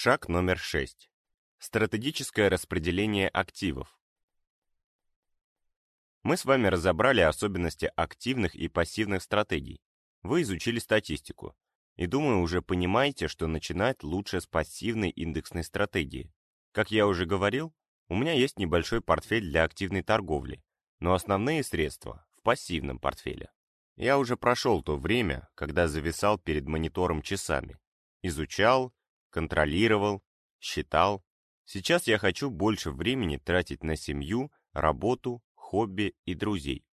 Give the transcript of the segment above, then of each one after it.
Шаг номер 6. Стратегическое распределение активов. Мы с вами разобрали особенности активных и пассивных стратегий. Вы изучили статистику. И думаю, уже понимаете, что начинать лучше с пассивной индексной стратегии. Как я уже говорил, у меня есть небольшой портфель для активной торговли, но основные средства в пассивном портфеле. Я уже прошел то время, когда зависал перед монитором часами. Изучал, контролировал, считал. Сейчас я хочу больше времени тратить на семью, работу, хобби и друзей,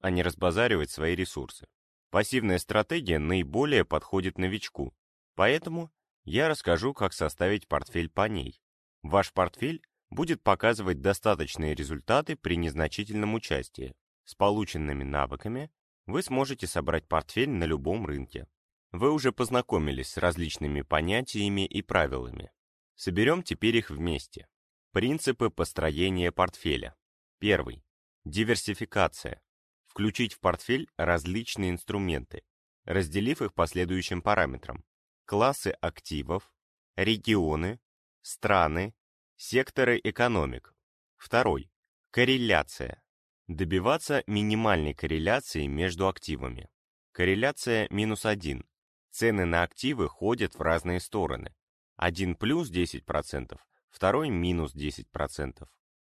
а не разбазаривать свои ресурсы. Пассивная стратегия наиболее подходит новичку, поэтому я расскажу, как составить портфель по ней. Ваш портфель будет показывать достаточные результаты при незначительном участии. С полученными навыками вы сможете собрать портфель на любом рынке. Вы уже познакомились с различными понятиями и правилами. Соберем теперь их вместе. Принципы построения портфеля. Первый. Диверсификация. Включить в портфель различные инструменты, разделив их по следующим параметрам. Классы активов, регионы, страны, секторы экономик. Второй. Корреляция. Добиваться минимальной корреляции между активами. Корреляция минус 1 Цены на активы ходят в разные стороны. Один плюс 10%, второй минус 10%.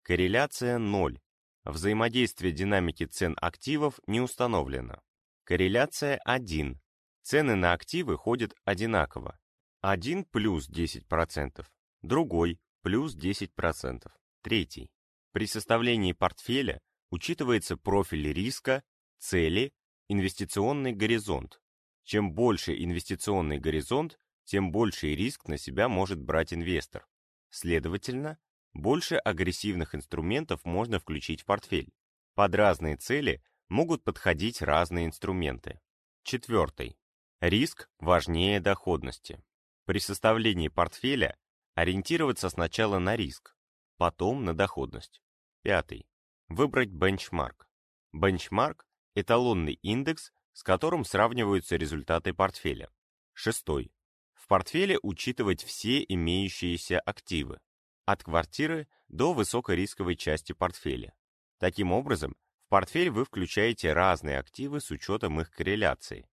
Корреляция 0. Взаимодействие динамики цен активов не установлено. Корреляция 1. Цены на активы ходят одинаково. Один плюс 10%, другой плюс 10%. Третий. При составлении портфеля учитывается профиль риска, цели, инвестиционный горизонт. Чем больше инвестиционный горизонт, тем больший риск на себя может брать инвестор. Следовательно, больше агрессивных инструментов можно включить в портфель. Под разные цели могут подходить разные инструменты. Четвертый. Риск важнее доходности. При составлении портфеля ориентироваться сначала на риск, потом на доходность. Пятый. Выбрать бенчмарк. Бенчмарк – эталонный индекс, с которым сравниваются результаты портфеля. Шестой. В портфеле учитывать все имеющиеся активы, от квартиры до высокорисковой части портфеля. Таким образом, в портфель вы включаете разные активы с учетом их корреляции.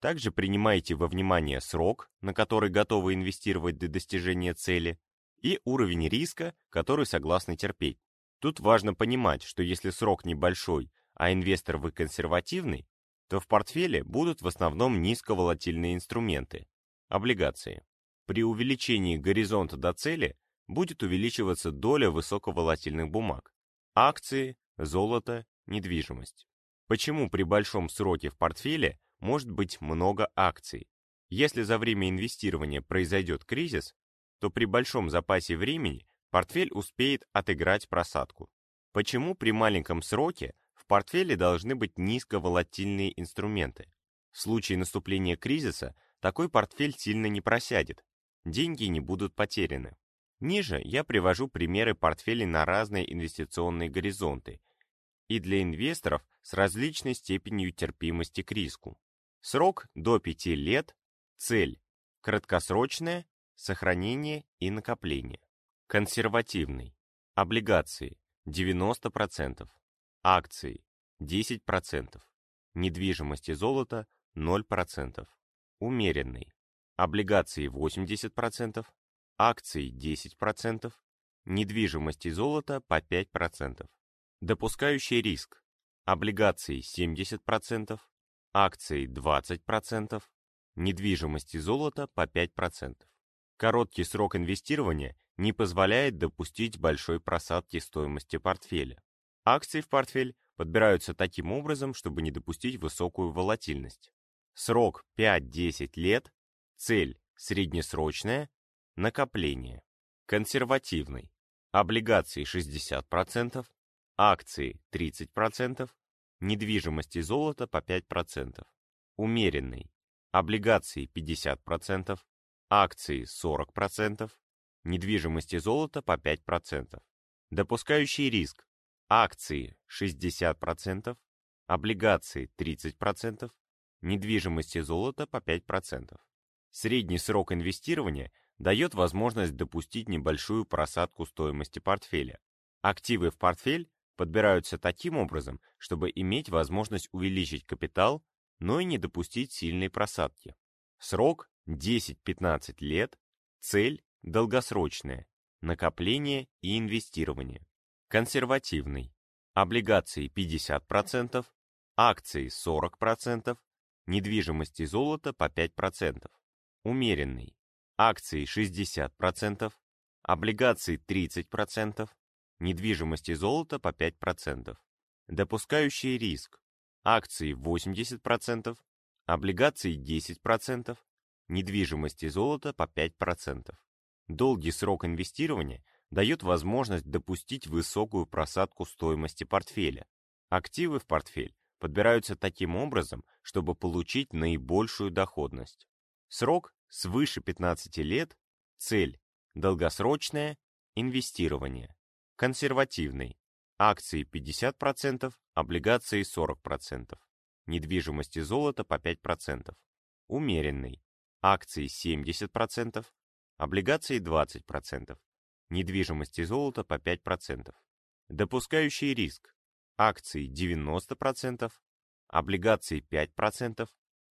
Также принимайте во внимание срок, на который готовы инвестировать до достижения цели, и уровень риска, который согласны терпеть. Тут важно понимать, что если срок небольшой, а инвестор вы консервативный, то в портфеле будут в основном низковолатильные инструменты – облигации. При увеличении горизонта до цели будет увеличиваться доля высоковолатильных бумаг – акции, золото, недвижимость. Почему при большом сроке в портфеле может быть много акций? Если за время инвестирования произойдет кризис, то при большом запасе времени портфель успеет отыграть просадку. Почему при маленьком сроке в портфеле должны быть низковолатильные инструменты. В случае наступления кризиса такой портфель сильно не просядет, деньги не будут потеряны. Ниже я привожу примеры портфелей на разные инвестиционные горизонты и для инвесторов с различной степенью терпимости к риску. Срок до 5 лет, цель – краткосрочное, сохранение и накопление. Консервативный. Облигации – 90% акции 10%, недвижимость и золото 0%, умеренный, облигации 80%, акции 10%, недвижимость и золото по 5%, допускающий риск, облигации 70%, акции 20%, недвижимость и золото по 5%. Короткий срок инвестирования не позволяет допустить большой просадки стоимости портфеля. Акции в портфель подбираются таким образом, чтобы не допустить высокую волатильность. Срок 5-10 лет, цель среднесрочная, накопление. Консервативный. Облигации 60%, акции 30%, недвижимость и золото по 5%. Умеренный. Облигации 50%, акции 40%, недвижимость и золото по 5%. Допускающий риск акции 60%, облигации 30%, недвижимость и золото по 5%. Средний срок инвестирования дает возможность допустить небольшую просадку стоимости портфеля. Активы в портфель подбираются таким образом, чтобы иметь возможность увеличить капитал, но и не допустить сильной просадки. Срок 10-15 лет, цель долгосрочная, накопление и инвестирование. Консервативный. Облигации 50%, акции 40%, недвижимость и золото по 5%. Умеренный. Акции 60%, облигации 30%, недвижимость и золото по 5%. Допускающий риск. Акции 80%, облигации 10%, недвижимость и золото по 5%. Долгий срок инвестирования дает возможность допустить высокую просадку стоимости портфеля. Активы в портфель подбираются таким образом, чтобы получить наибольшую доходность. Срок свыше 15 лет, цель – долгосрочное инвестирование. Консервативный. Акции 50%, облигации 40%. Недвижимость и золото по 5%. Умеренный. Акции 70%, облигации 20%. Недвижимость и золото по 5%. Допускающий риск. Акции 90%, облигации 5%,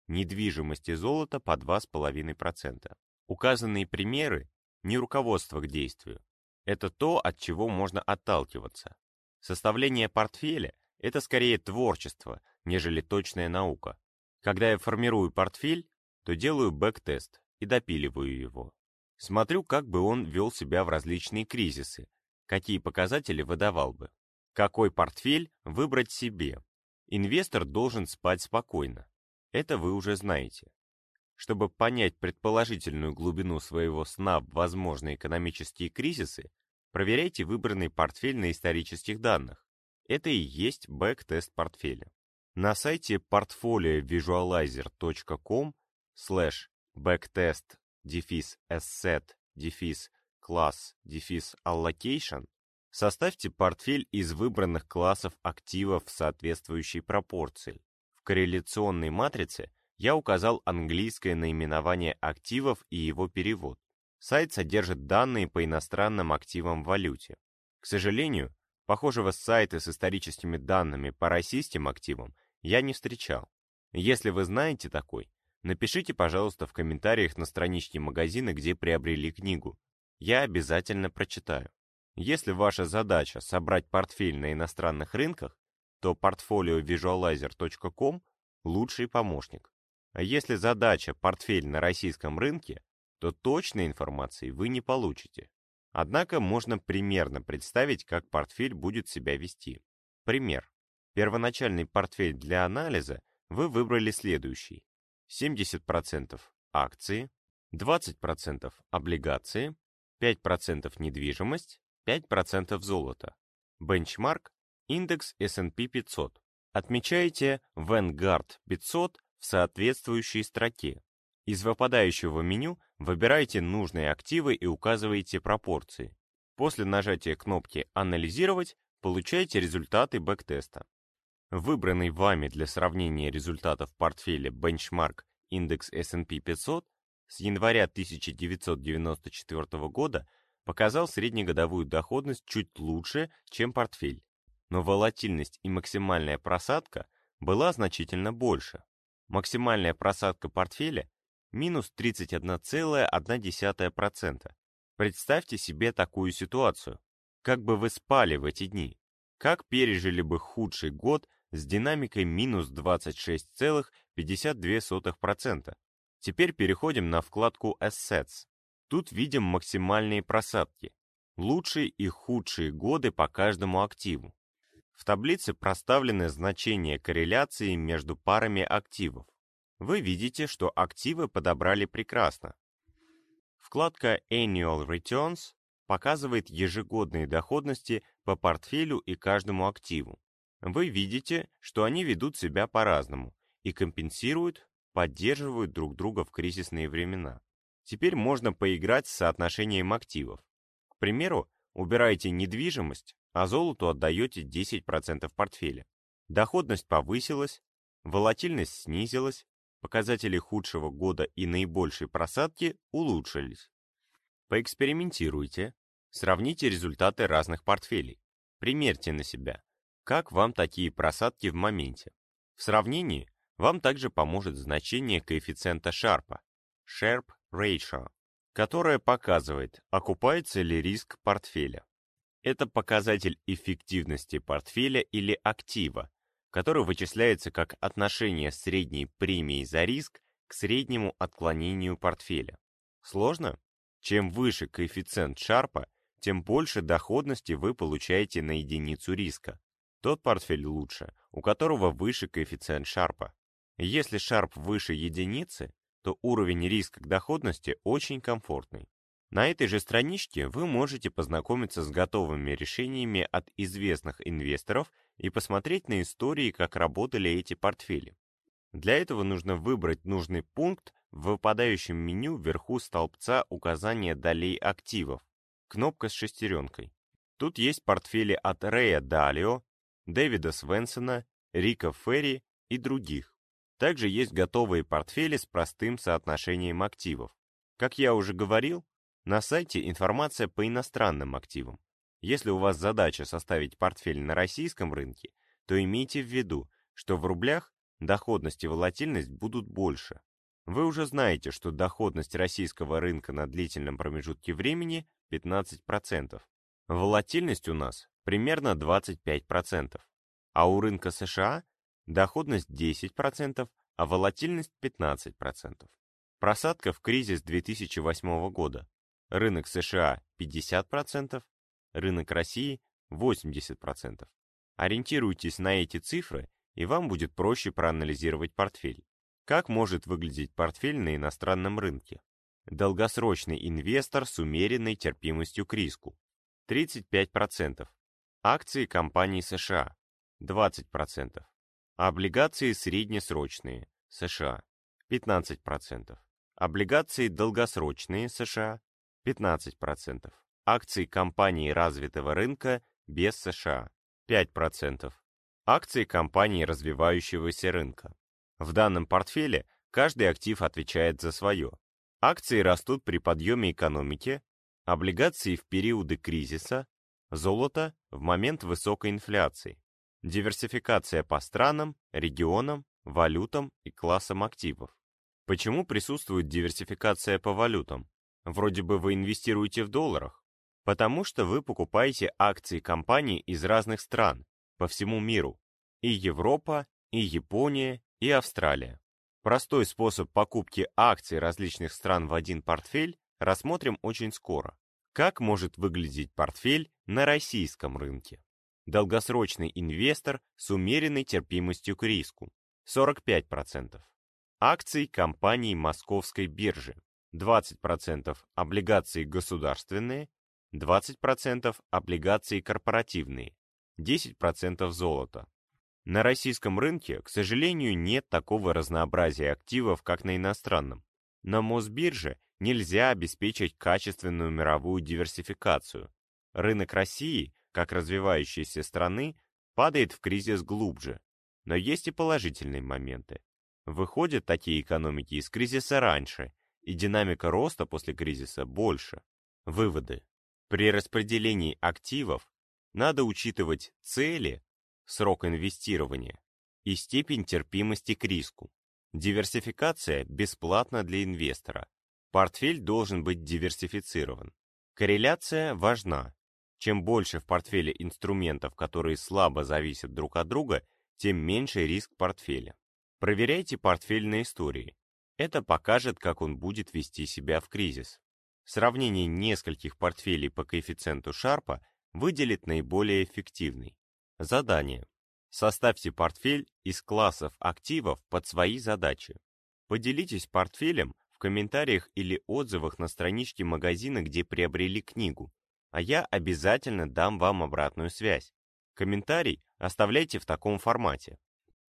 недвижимость и золото по 2,5%. Указанные примеры не руководство к действию. Это то, от чего можно отталкиваться. Составление портфеля – это скорее творчество, нежели точная наука. Когда я формирую портфель, то делаю бэк-тест и допиливаю его. Смотрю, как бы он вел себя в различные кризисы, какие показатели выдавал бы. Какой портфель выбрать себе? Инвестор должен спать спокойно. Это вы уже знаете. Чтобы понять предположительную глубину своего сна в возможные экономические кризисы, проверяйте выбранный портфель на исторических данных. Это и есть бэк-тест портфеля. На сайте portfoliovisualizer.com slash backtest дефис asset дефис class дефис allocation составьте портфель из выбранных классов активов в соответствующей пропорции. В корреляционной матрице я указал английское наименование активов и его перевод. Сайт содержит данные по иностранным активам в валюте. К сожалению, похожего сайта с историческими данными по российским активам я не встречал. Если вы знаете такой, напишите, пожалуйста, в комментариях на страничке магазина, где приобрели книгу. Я обязательно прочитаю. Если ваша задача собрать портфель на иностранных рынках, то portfoliovisualizer.com – лучший помощник. А если задача портфель на российском рынке, то точной информации вы не получите. Однако можно примерно представить, как портфель будет себя вести. Пример. Первоначальный портфель для анализа вы выбрали следующий. 70% акции, 20% облигации, 5% недвижимость, 5% золото. Бенчмарк – индекс S&P 500. Отмечаете Vanguard 500 в соответствующей строке. Из выпадающего меню выбирайте нужные активы и указываете пропорции. После нажатия кнопки «Анализировать» получаете результаты бэктеста. Выбранный вами для сравнения результатов портфеля бенчмарк индекс S&P 500 с января 1994 года показал среднегодовую доходность чуть лучше, чем портфель. Но волатильность и максимальная просадка была значительно больше. Максимальная просадка портфеля – минус 31,1%. Представьте себе такую ситуацию. Как бы вы спали в эти дни? Как пережили бы худший год с динамикой минус 26,52%? Теперь переходим на вкладку Assets. Тут видим максимальные просадки, лучшие и худшие годы по каждому активу. В таблице проставлены значения корреляции между парами активов. Вы видите, что активы подобрали прекрасно. Вкладка Annual Returns показывает ежегодные доходности по портфелю и каждому активу. Вы видите, что они ведут себя по-разному и компенсируют, поддерживают друг друга в кризисные времена. Теперь можно поиграть с соотношением активов. К примеру, убираете недвижимость, а золоту отдаете 10% портфеля. Доходность повысилась, волатильность снизилась, показатели худшего года и наибольшей просадки улучшились. Поэкспериментируйте, сравните результаты разных портфелей, примерьте на себя, как вам такие просадки в моменте. В сравнении вам также поможет значение коэффициента Шарпа, Sharp Ratio, которое показывает, окупается ли риск портфеля. Это показатель эффективности портфеля или актива, который вычисляется как отношение средней премии за риск к среднему отклонению портфеля. Сложно? Чем выше коэффициент Шарпа, тем больше доходности вы получаете на единицу риска. Тот портфель лучше, у которого выше коэффициент Шарпа. Если Шарп выше единицы, то уровень риска к доходности очень комфортный. На этой же страничке вы можете познакомиться с готовыми решениями от известных инвесторов и посмотреть на истории, как работали эти портфели. Для этого нужно выбрать нужный пункт в выпадающем меню вверху столбца указания долей активов, кнопка с шестеренкой. Тут есть портфели от Рэя Далио, Дэвида Свенсона, Рика Ферри и других. Также есть готовые портфели с простым соотношением активов. Как я уже говорил, на сайте информация по иностранным активам. Если у вас задача составить портфель на российском рынке, то имейте в виду, что в рублях доходность и волатильность будут больше. Вы уже знаете, что доходность российского рынка на длительном промежутке времени 15%. Волатильность у нас примерно 25%, а у рынка США доходность 10%, а волатильность 15%. Просадка в кризис 2008 года рынок США 50%, рынок России 80%. Ориентируйтесь на эти цифры, и вам будет проще проанализировать портфель. Как может выглядеть портфель на иностранном рынке? Долгосрочный инвестор с умеренной терпимостью к риску 35%. Акции компаний США 20%. Облигации среднесрочные США 15%. Облигации долгосрочные США 15%. Акции компаний развитого рынка без США 5%. Акции компаний развивающегося рынка. В данном портфеле каждый актив отвечает за свое. Акции растут при подъеме экономики, облигации в периоды кризиса, золото в момент высокой инфляции. Диверсификация по странам, регионам, валютам и классам активов. Почему присутствует диверсификация по валютам? Вроде бы вы инвестируете в долларах, потому что вы покупаете акции компаний из разных стран по всему миру. И Европа, и Япония, и Австралия. Простой способ покупки акций различных стран в один портфель рассмотрим очень скоро. Как может выглядеть портфель на российском рынке? Долгосрочный инвестор с умеренной терпимостью к риску. 45%. Акции компаний Московской биржи 20% облигации государственные, 20% облигации корпоративные, 10% золота. На российском рынке, к сожалению, нет такого разнообразия активов, как на иностранном. На Мосбирже нельзя обеспечить качественную мировую диверсификацию. Рынок России, как развивающейся страны, падает в кризис глубже. Но есть и положительные моменты. Выходят такие экономики из кризиса раньше и динамика роста после кризиса больше. Выводы. При распределении активов надо учитывать цели, срок инвестирования и степень терпимости к риску. Диверсификация бесплатна для инвестора. Портфель должен быть диверсифицирован. Корреляция важна. Чем больше в портфеле инструментов, которые слабо зависят друг от друга, тем меньше риск портфеля. Проверяйте портфельные истории. Это покажет, как он будет вести себя в кризис. Сравнение нескольких портфелей по коэффициенту Шарпа выделит наиболее эффективный. Задание. Составьте портфель из классов активов под свои задачи. Поделитесь портфелем комментариях или отзывах на страничке магазина, где приобрели книгу, а я обязательно дам вам обратную связь. Комментарий оставляйте в таком формате.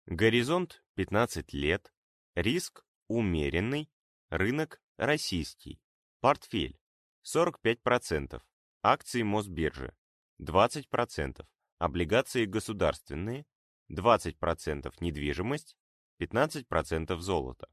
Горизонт 15 лет, риск умеренный, рынок российский, портфель 45%, акции Мосбиржи 20%, облигации государственные 20% недвижимость, 15% золото.